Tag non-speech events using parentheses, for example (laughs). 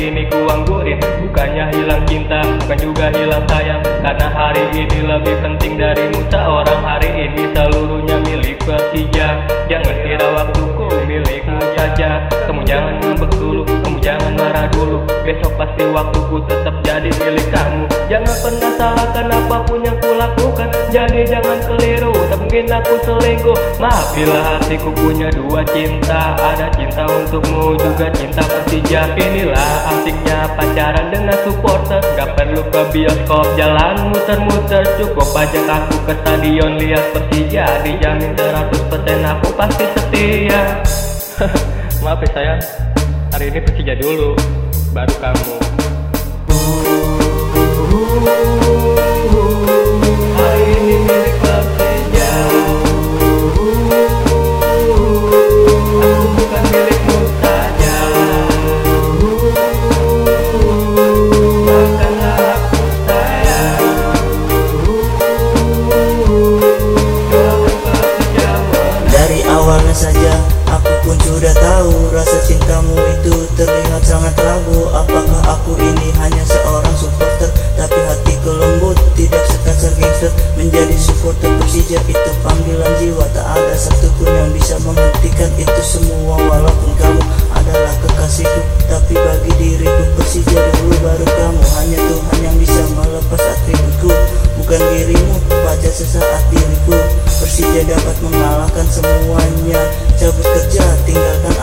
ini kuanggurin Bukannya hilang cinta, bukan juga hilang sayang. Karena hari ini lebih penting dari muta orang Hari ini seluruhnya milik bertiga. Jangan kira waktuku milikmu saja Kamu jangan ngambek dulu, kamu jangan marah dulu Besok pasti waktuku tetap jadi milik kamu. Jangan pernah salahkan apa pun yang kulakukan Jadi jangan keliru mungkin aku selingkuh. Maaf bila hatiku punya dua cinta. Ada cinta untukmu juga cinta Persija Inilah asiknya pacaran dengan supporter. Gak perlu ke bioskop jalan muter-muter Cukup ajak aku ke stadion lihat Persija Dijamin 100% aku pasti setia. (laughs) Maaf ya sayang. Hari ini Persija dulu. Baru kamu awalnya saja aku pun sudah tahu Rasa cintamu itu terlihat sangat ragu. Apakah aku ini hanya seorang supporter? Tapi hatiku lembut tidak sekasar gangster. Menjadi supporter Persija itu panggilan jiwa. Tak ada satupun yang bisa menghentikan itu semua Walaupun kamu adalah kekasihku. Tapi bagi diriku Persija dulu baru kamu. Hanya Tuhan dapat mengalahkan semuanya. Cabut kerja, tinggalkan